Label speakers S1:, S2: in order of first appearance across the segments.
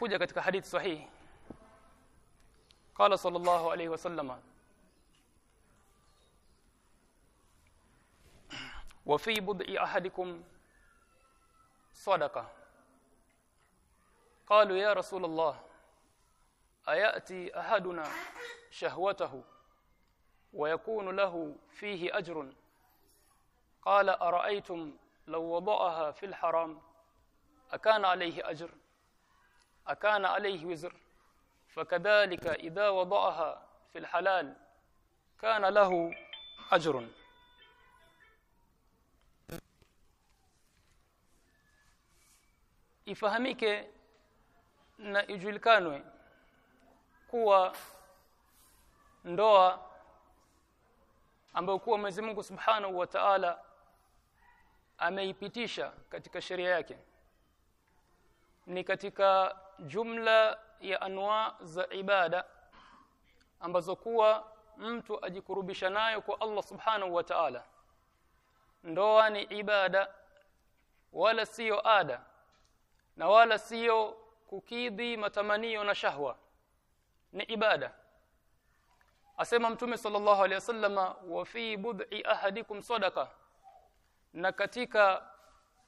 S1: imekuja katika hadithi sahihi qala sallallahu alayhi wasallam wa fi bud'i ahadikum sadaqa qalu ya rasul allah ayati ahaduna shahwatahu ويكون له فيه أجر قال أرأيتم لو وضعها في الحرام أكان عليه أجر akana alayhi wizr fakadhalika idha wada'aha fil halal kana lahu ajrun ifahamike na ijulikanwe kuwa ndoa ambayo kuwa Mwenyezi Mungu Subhanahu wa Ta'ala ameipitisha katika sheria yake ni katika jumla ya anwa za ibada ambazo kuwa mtu ajikurubisha nayo kwa Allah Subhanahu wa Ta'ala. Ndoa ni ibada wala siyo ada na wala siyo kukidhi matamanio na shahwa. Ni ibada. Asema mtume sallallahu alaihi wasallama wa fi bud'i ahadikum sadaqa. Na katika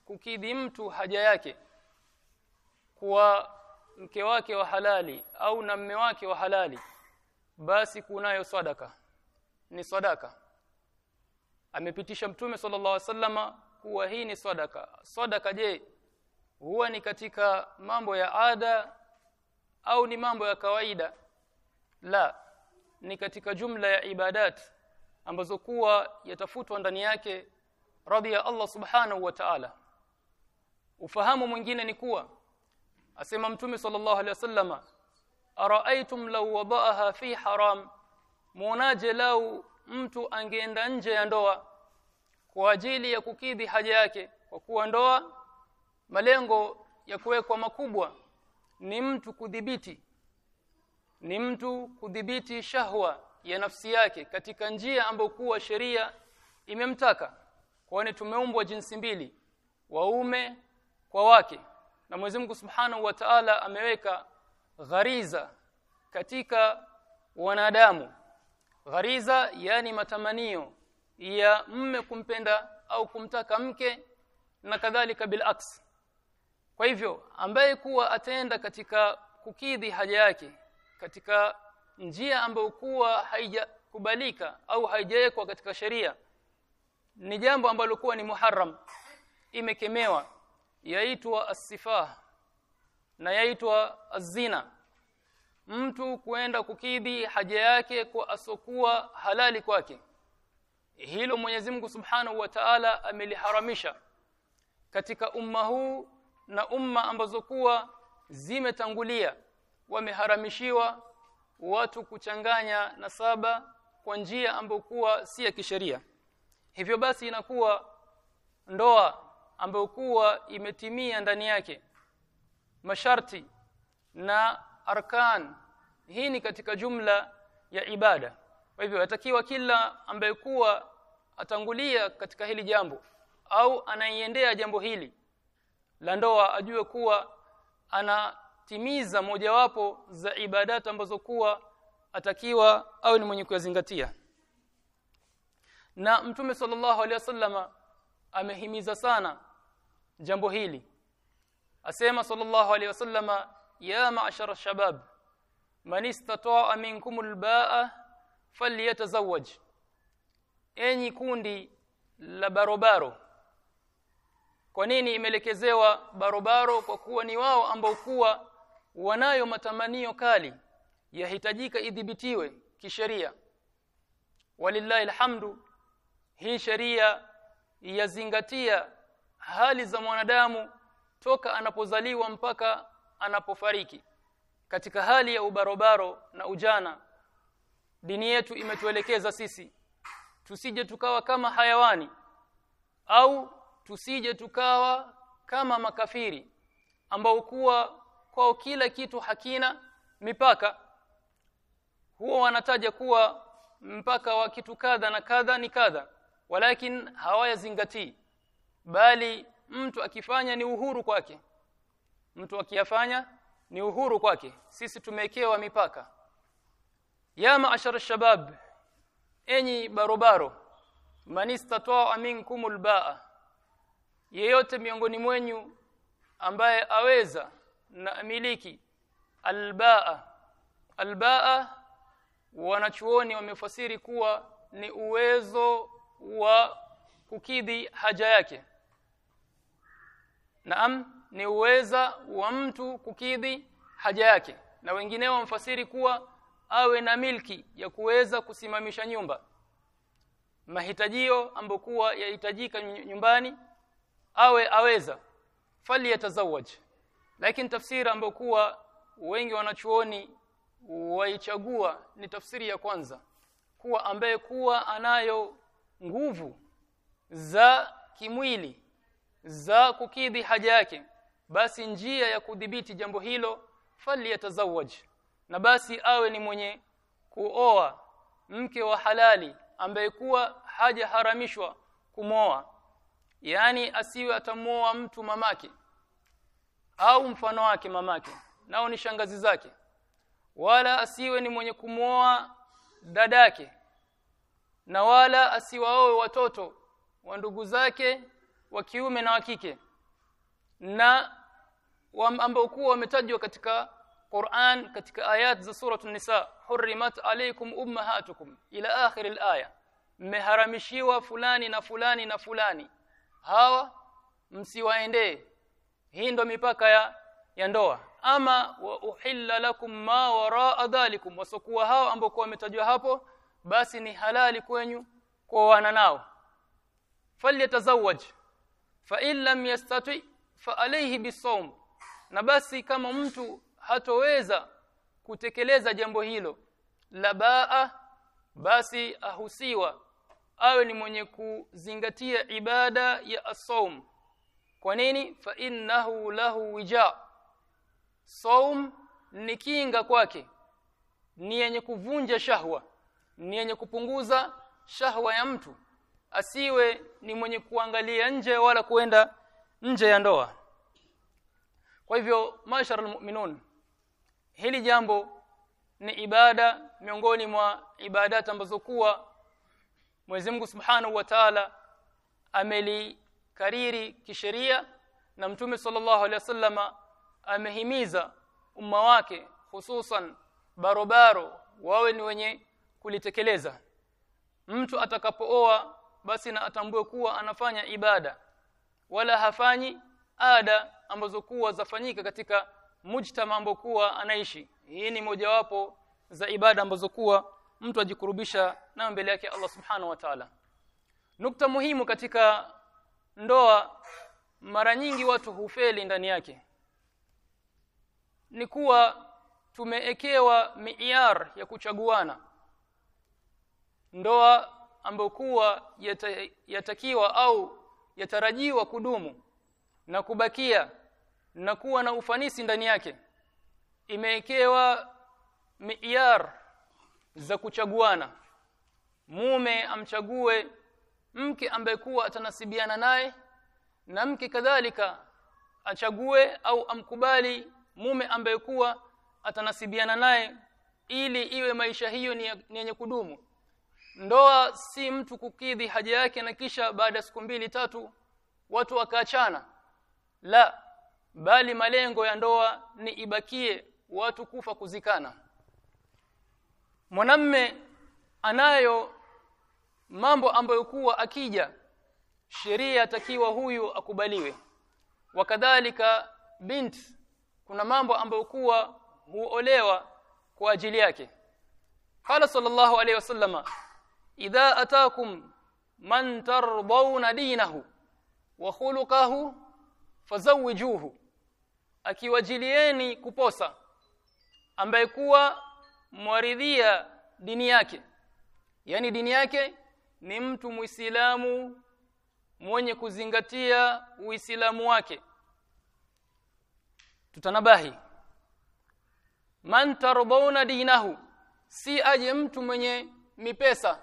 S1: kukidhi mtu haja yake kwa mke wake wa halali au na mme wake wa halali basi kunayo sadaka. Ni sadaka. Amepitisha mtume sallallahu alaihi wasallama kuwa hii ni sadaka. Sadaka je huwa ni katika mambo ya ada au ni mambo ya kawaida? La ni katika jumla ya ibadat ambazo kuwa yatafutwa ndani yake radhi ya Allah subhanahu wa ta'ala. Ufahamu mwingine ni kuwa asema mtume sallallahu alaihi wasallama araaitum law wadaaha fi haram? Muonaje lau mtu angeenda nje ya ndoa kwa ajili ya kukidhi haja yake? Kwa kuwa ndoa malengo ya kuwekwa makubwa ni mtu kudhibiti ni mtu kudhibiti shahwa ya nafsi yake katika njia ambayo kuwa sheria imemtaka. Kwani tumeumbwa jinsi mbili waume kwa wake na Mwenyezi Mungu Subhanahu wa Ta'ala ameweka ghariza katika wanadamu. Ghariza yani matamanio ya mme kumpenda au kumtaka mke na kadhalika bil aks. Kwa hivyo ambaye kuwa ataenda katika kukidhi haja yake katika njia ambayo kuwa haijakubalika au haijawekwa katika sheria ni jambo ambalo kuwa ni muharram imekemewa yaitwa asifah na yaitwa azina mtu kuenda kukidhi haja yake kwa asokuwa halali kwake. Hilo Mwenyezi Mungu Subhanahu wa Ta'ala ameliharamisha katika umma huu na umma ambazo kuwa zimetangulia. Wameharamishiwa watu kuchanganya nasaba kwa njia ambayo kuwa si ya kisheria. Hivyo basi inakuwa ndoa ambayo kuwa imetimia ndani yake. Masharti na arkan. Hii ni katika jumla ya ibada. Kwa hivyo atakiwa kila ambaye kuwa atangulia katika hili jambo au anaiendea jambo hili la ndoa ajue kuwa anatimiza mojawapo za ibadati ambazo kuwa atakiwa au ni mwenye kuyazingatia. Na mtume sallallahu alaihi wasallama amehimiza sana jambo hili. Asema sallallahu alaihi wasallama ya ma'shara shabab man istata'a minkum albaa falyatazawwaj. Enyi kundi la barobaro kwa nini imelekezewa barobaro? Kwa kuwa ni wao ambao kuwa wanayo matamanio kali yahitajika idhibitiwe kisheria. Walillahi alhamdu hii sheria yazingatia hali za mwanadamu toka anapozaliwa mpaka anapofariki. Katika hali ya ubarobaro na ujana dini yetu imetuelekeza sisi tusije tukawa kama hayawani au tusije tukawa kama makafiri ambao kuwa kwao kila kitu hakina mipaka. Huwa wanataja kuwa mpaka wa kitu kadha na kadha ni kadha walakin hawayazingatii bali mtu akifanya ni uhuru kwake. Mtu akiyafanya ni uhuru kwake. Sisi tumewekewa mipaka. Ya ma'ashara shabab enyi barobaro manista istata'a minkumul ba'a yeyote miongoni mwenyu ambaye aweza na amiliki albaa. Albaa wanachuoni wamefasiri kuwa ni uwezo wa kukidhi haja yake naam ni uweza wa mtu kukidhi haja yake. Na wengineo wamfasiri kuwa awe na milki ya kuweza kusimamisha nyumba. Mahitajio ambokuwa yahitajika nyumbani awe aweza. Fali yatazawaj lakini tafsiri ambokuwa wengi wanachuoni waichagua ni tafsiri ya kwanza. Kuwa ambaye kuwa anayo nguvu za kimwili za kukidhi haja yake basi njia ya kudhibiti jambo hilo fali yatazawaj na basi awe ni mwenye kuoa mke wa halali ambaye kuwa haja haramishwa kumoa yani asiwe atamoa mtu mamake au mfano wake mamake nao ni shangazi zake wala asiwe ni mwenye kumoa dadake na wala asiwaoe watoto wa ndugu zake wa kiume na wa kike na ambao kuwa wametajwa katika Qur'an katika ayat za suratul nisa hurrimat alaykum ummahatukum ila akhir al-aya. Mmeharamishiwa fulani na fulani na fulani. Hawa msiwaendee. Hii ndo mipaka ya ya ndoa. Ama wa uhilla lakum ma waraa dhalikum wasokuwa hao ambao wametajwa hapo basi ni halali kwenyu wana nao. Falyatazawaj fa in lam yastati fa alayhi bisawm. Na basi kama mtu hatoweza kutekeleza jambo hilo la baa basi ahusiwa awe ni mwenye kuzingatia ibada ya asawm kwa nini? Fa innahu lahu wija. Saum ni kinga kwake ni yenye kuvunja shahwa ni yenye kupunguza shahwa ya mtu asiwe ni mwenye kuangalia nje wala kuenda nje ya ndoa. Kwa hivyo mashara mu'minun hili jambo ni ibada miongoni mwa ibadati ambazo kuwa Mwenyezi Mungu Subhanahu wa Ta'ala amelikariri kisheria na Mtume sallallahu alaihi wasallama amehimiza umma wake hususan barobaro wawe ni wenye kulitekeleza. Mtu atakapooa basi na atambue kuwa anafanya ibada. Wala hafanyi ada ambazo kuwa zafanyika katika mujtama ambao kuwa anaishi. Hii ni mojawapo za ibada ambazo kuwa mtu ajikurubisha nayo mbele yake Allah subhanahu wa ta'ala. Nukta muhimu katika ndoa mara nyingi watu hufeli ndani yake. Ni kuwa tumeekewa miiar ya kuchaguana. Ndoa ambayo kuwa yata, yatakiwa au yatarajiwa kudumu na kubakia na kuwa na ufanisi ndani yake imewekewa miyar za kuchaguana. Mume amchague mke ambaye kuwa atanasibiana naye na mke kadhalika achague au amkubali mume ambaye kuwa atanasibiana naye ili iwe maisha hiyo ni yenye kudumu ndoa si mtu kukidhi haja yake na kisha baada siku mbili tatu watu wakaachana. La bali malengo ya ndoa ni ibakie watu kufa kuzikana. Mwanamme anayo mambo ambayo kuwa akija sheria atakiwa huyu akubaliwe. Wakadhalika bint kuna mambo ambayo kuwa huolewa kwa ajili yake. Qala sallallahu alayhi wasallama idha atakum man tardawna dinahu wa khuluquhu fazawijuhu akiwajilieni kuposa ambaye kuwa mwaridhia dini yake. Yani dini yake ni mtu muislamu mwenye kuzingatia uislamu wake. Tutanabahi. Man tardawna dinahu si aje mtu mwenye mipesa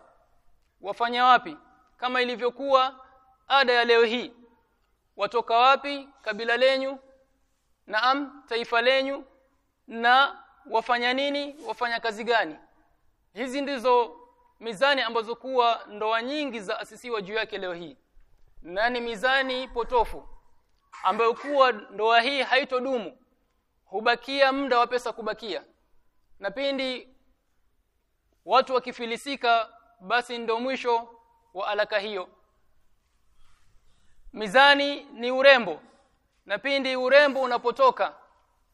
S1: wafanya wapi? Kama ilivyokuwa ada ya leo hii. Watoka wapi? Kabila lenyu naam taifa lenyu na wafanya nini? Wafanya kazi gani? Hizi ndizo mizani ambazo kuwa ndoa nyingi za asisiwa juu yake leo hii. Na ni mizani potofu ambayo kuwa ndoa hii haitodumu hubakia muda wa pesa kubakia. Na pindi watu wakifilisika basi ndo mwisho wa alaka hiyo. Mizani ni urembo na pindi urembo unapotoka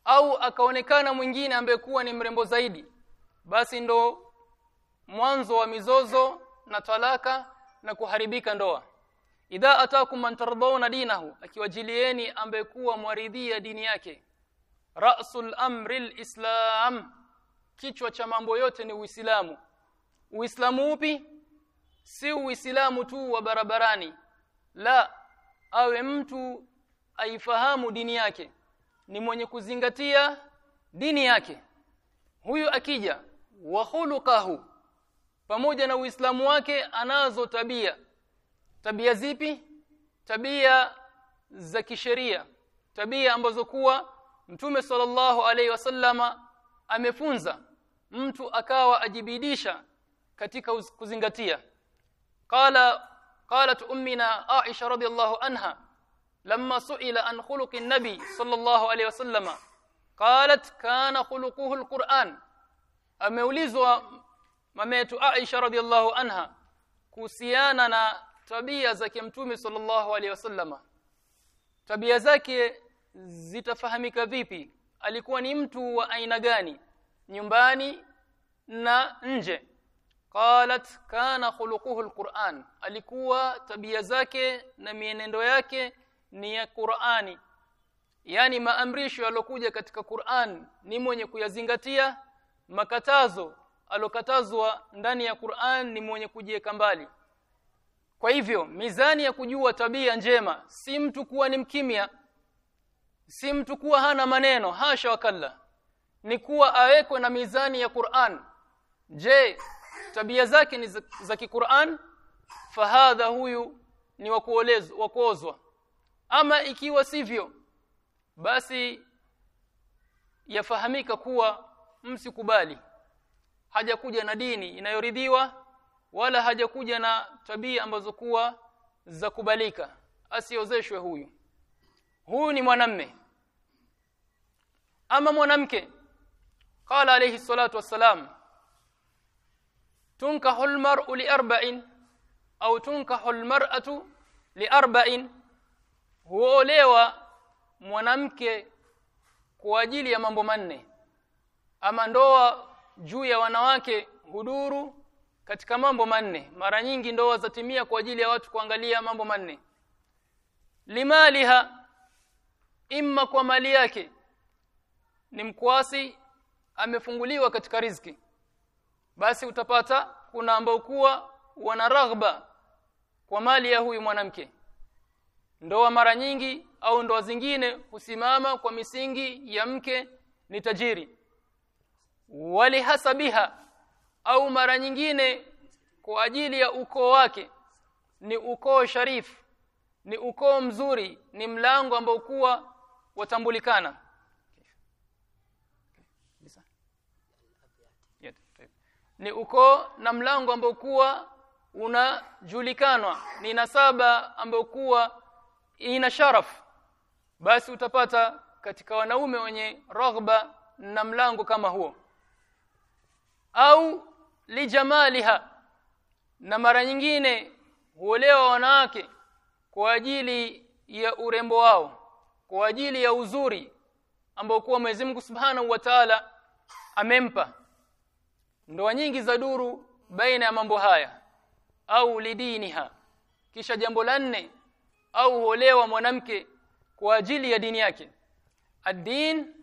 S1: au akaonekana mwingine ambaye kuwa ni mrembo zaidi basi ndo mwanzo wa mizozo na talaka na kuharibika ndoa. Idha atakum man tardawna dinahu akiwajilieni ambaye kuwa mwaridhia dini yake. Rasul amri islam kichwa cha mambo yote ni uislamu uislamu upi? Si uislamu tu wa barabarani. La awe mtu aifahamu dini yake. Ni mwenye kuzingatia dini yake. Huyu akija wa khuluqahu pamoja na uislamu wake anazo tabia. Tabia zipi? Tabia za kisheria. Tabia ambazo kuwa mtume sallallahu alaihi wasallama amefunza. Mtu akawa ajibidisha katika kuzingatia. Qala qalat ummina aisha radhiyallahu anha lamma su'ila an khuluqi an-nabi sallallahu alayhi wasallama qalat kana khuluquhu al-Qur'an. Ameulizwa mametu Aisha radhiallahu anha kuhusiana na tabia zake mtume sallallahu alaihi wasallama tabia zake zitafahamika vipi? Alikuwa ni mtu wa aina gani? Nyumbani na nje qalat kana khuluquhu alquran. Alikuwa tabia zake na mienendo yake ni ya Qur'ani. Yani maamrisho yalokuja katika Qur'an ni mwenye kuyazingatia makatazo alokatazwa ndani ya Qur'an ni mwenye kujieka mbali. Kwa hivyo mizani ya kujua tabia njema si mtu kuwa ni mkimya si mtu kuwa hana maneno hasha wakalla ni kuwa awekwe na mizani ya Qur'an. Je tabia zake ni za, kiqur'an fahadha huyu ni wa kuozwa. Ama ikiwa sivyo basi yafahamika kuwa msikubali. Hajakuja na dini inayoridhiwa wala hajakuja na tabia ambazo kuwa za kubalika. Asiozeshwe huyu. Huyu ni mwanamme. Ama mwanamke. Qala alayhi salatu wassalam tunkahul mar'u li arba'in au tunkahul mar'atu li arba'in huolewa mwanamke kwa ajili ya mambo manne. Ama ndoa juu ya wanawake huduru katika mambo manne. Mara nyingi ndoa zatimia kwa ajili ya watu kuangalia mambo manne. Limaliha imma kwa mali yake. Ni mkwasi amefunguliwa katika riziki basi utapata kuna ambao kuwa wana raghba kwa mali ya huyu mwanamke. Ndoa mara nyingi au ndoa zingine husimama kwa misingi ya mke ni tajiri. Walihasabiha au mara nyingine kwa ajili ya ukoo wake ni ukoo sharifu ni ukoo mzuri ni mlango ambao kuwa watambulikana ni ukoo na mlango ambao kuwa unajulikanwa ni nasaba ambayo kuwa ina sharaf. Basi utapata katika wanaume wenye raghba na mlango kama huo. Au lijamaliha na mara nyingine huolewa wanawake kwa ajili ya urembo wao kwa ajili ya uzuri ambao kuwa Mwenyezi Mungu Subhanahu wa Ta'ala amempa ndoa nyingi za duru baina ya mambo haya au lidiniha kisha jambo la nne au huolewa mwanamke kwa ajili ya dini yake. Ad-din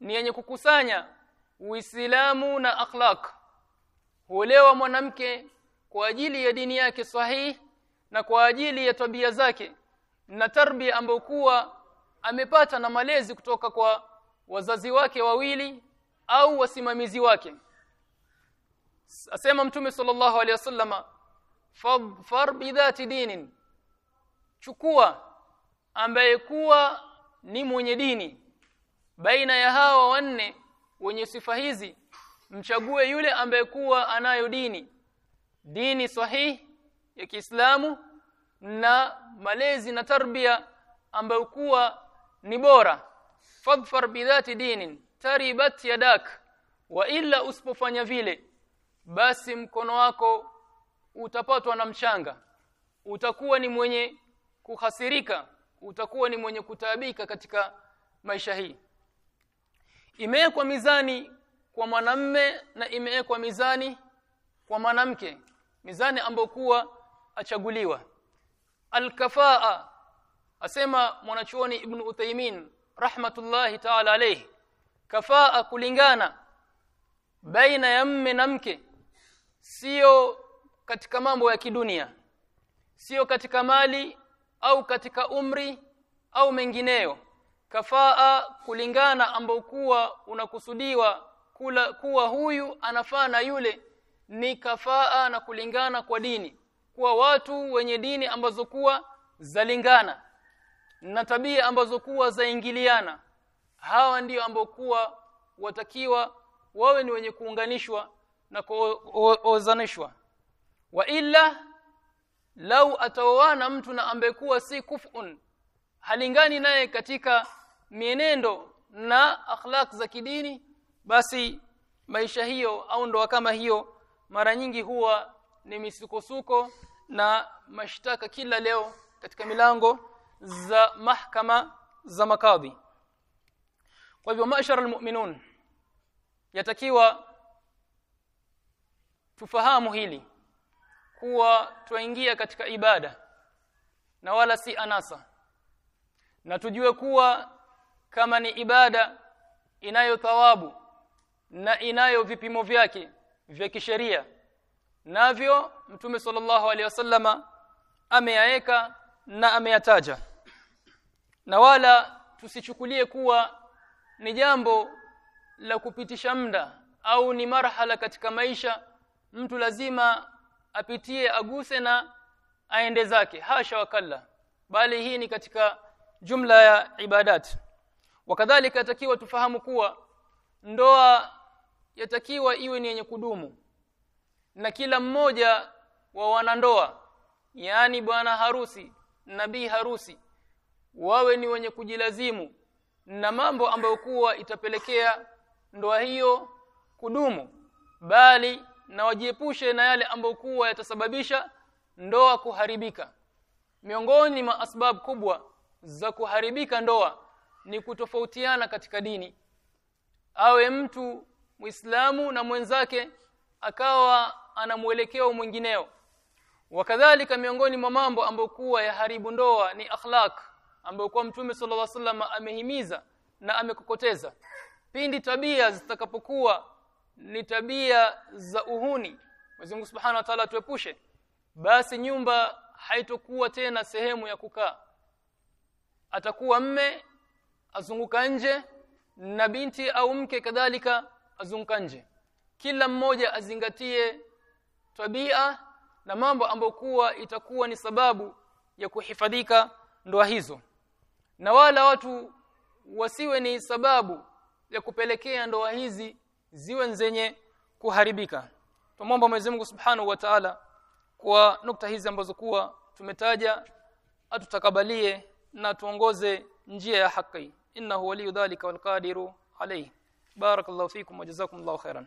S1: ni yenye kukusanya uislamu na akhlaq. Huolewa mwanamke kwa ajili ya dini yake sahihi na kwa ajili ya tabia zake na tarbia ambayo kuwa amepata na malezi kutoka kwa wazazi wake wawili au wasimamizi wake asema mtume sallallahu alaihi wasallama far bidhati dinin. Chukua ambaye kuwa ni mwenye dini. Baina ya hawa wanne wenye sifa hizi mchague yule ambaye kuwa anayo dini. Dini sahihi ya Kiislamu na malezi na tarbia ambayo kuwa ni bora. Fadfar bidhati dinin taribat yadak. Wa illa usipofanya vile basi mkono wako utapatwa na mchanga. Utakuwa ni mwenye kuhasirika utakuwa ni mwenye kutabika katika maisha hii. Imewekwa mizani kwa mwanamme na imewekwa mizani kwa mwanamke. Mizani ambayo kuwa achaguliwa. Alkafaa asema mwanachuoni ibn Uthaymeen rahmatullahi ta'ala alayhi. Kafaa kulingana baina ya mme na mke sio katika mambo ya kidunia. Sio katika mali au katika umri au mengineyo. Kafaa kulingana ambao kuwa unakusudiwa kula kuwa huyu anafaa na yule ni kafaa na kulingana kwa dini. Kuwa watu wenye dini ambazo kuwa zalingana na tabia ambazo kuwa zaingiliana. Hawa ndio ambao kuwa watakiwa wawe ni wenye kuunganishwa na kuozanishwa. Wa illa lau ataoana mtu na ambekuwa si kufun halingani naye katika mienendo na akhlaq za kidini basi maisha hiyo au ndoa kama hiyo mara nyingi huwa ni misukosuko na mashtaka kila leo katika milango za mahkama za makadhi. Kwa hivyo mashara almu'minun yatakiwa tufahamu hili kuwa twaingia katika ibada na wala si anasa na tujue kuwa kama ni ibada inayo thawabu na inayo vipimo vyake vya kisheria navyo mtume sallallahu alaihi wasallama ameyaeka na ameyataja. Na wala tusichukulie kuwa ni jambo la kupitisha muda au ni marhala katika maisha mtu lazima apitie aguse na aende zake hasha wakalla bali hii ni katika jumla ya ibadat. Wakadhalika yatakiwa tufahamu kuwa ndoa yatakiwa iwe ni yenye kudumu na kila mmoja wa wanandoa yaani bwana harusi nabii harusi wawe ni wenye kujilazimu na mambo ambayo kuwa itapelekea ndoa hiyo kudumu. Bali na wajiepushe na yale ambayo kuwa yatasababisha ndoa kuharibika. Miongoni mwa asbab kubwa za kuharibika ndoa ni kutofautiana katika dini. Awe mtu Muislamu na mwenzake akawa ana mwelekeo mwingineo. Wakadhalika miongoni mwa mambo ambayo kuwa yaharibu ndoa ni akhlaq ambayo kwa mtume sallallahu alaihi wasallam amehimiza na amekokoteza pindi tabia zitakapokuwa ni tabia za uhuni. Mwenyezi Mungu Subhanahu wa Ta'ala tuepushe basi nyumba haitokuwa tena sehemu ya kukaa. Atakuwa mme azunguka nje na binti au mke kadhalika azunguka nje. Kila mmoja azingatie tabia na mambo ambayo kuwa itakuwa ni sababu ya kuhifadhika ndoa hizo. Na wala watu wasiwe ni sababu ya kupelekea ndoa hizi ziwe zenye kuharibika. Tumomba Mwenyezi Mungu Subhanahu wa Ta'ala kwa nukta hizi ambazo kuwa tumetaja atutakabalie na tuongoze njia ya haki. Innahu waliyu dhalika walqadiru alayhi. Barakallahu fikum wa jazakumullahu khairan